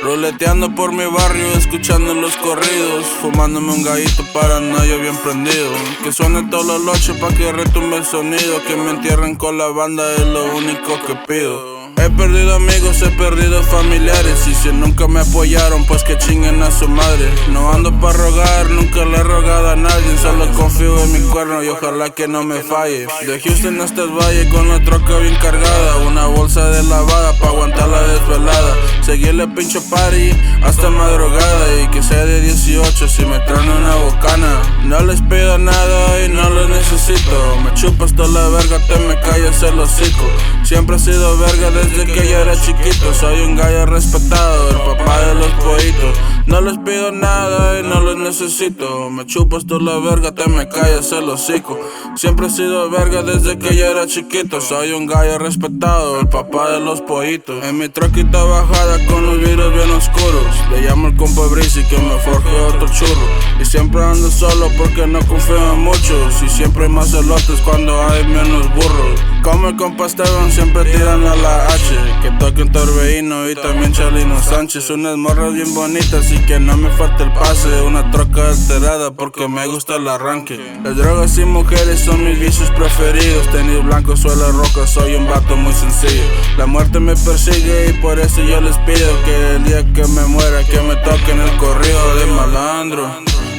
Roleteando por mi barrio, escuchando los corridos. Fumándome un gallito para yo bien prendido. Que suene todos los loches pa' que retumbe el sonido. Que me entierren con la banda es lo único que pido. He perdido amigos, he perdido familiares. Y si nunca me apoyaron, pues que chinguen a su madre. No ando pa' rogar, nunca le he rogado a nadie. Solo confío en mi cuerno y ojalá que no me falle. De Houston hasta el valle con la troca bien cargada. Una bolsa de lavada pa' desvelada. Seguirle pincho party hasta madrugada Y que sea de 18 si me traen una bocana. No les pido nada y no lo necesito chupas toda la verga, te me callas el hocico. Siempre he sido verga desde que yo era chiquito. Soy un gallo respetado, el papá de los pollitos No les pido nada y no los necesito. Me chupas tú la verga, te me callas el hocico. Siempre he sido verga desde que yo era chiquito. Soy un gallo respetado, el papá de los pollitos En mi troquita bajada con los vidrios bien oscuros. Le llamo el compa y que me forje otro churro. Y siempre ando solo porque no confío en muchos. Y siempre hay más elotes cuando hay menos burros. Como el compa Esteban siempre tiran a la que toque un torbellino y también Charlino Sánchez. Unas morras bien bonitas y que no me falte el pase. Una troca alterada porque me gusta el arranque. Las drogas y mujeres son mis vicios preferidos. Tenis blanco, suela roca, soy un vato muy sencillo. La muerte me persigue y por eso yo les pido Que el día que me muera que me toquen el corrido de malandro.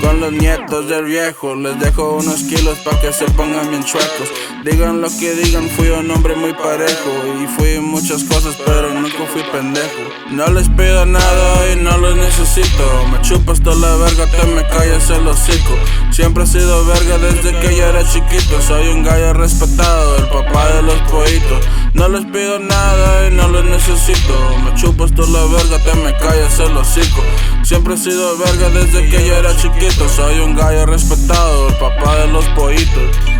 Con los nietos del viejo les dejo unos kilos pa' que se pongan bien chuecos. Digan lo que digan, fui un hombre muy parejo. Y fui muchas cosas pero nunca fui pendejo. No les pido nada y no los necesito. Me chupas toda la verga, te me callas el hocico. Siempre he sido verga desde que yo era chiquito. Soy un gallo respetado, el papá de los pollitos. No les pido nada y no los Me chupas toda la verga, te me callas el hocico. Siempre he sido verga desde que yo era chiquito. Soy un gallo respetado, el papá de los pollitos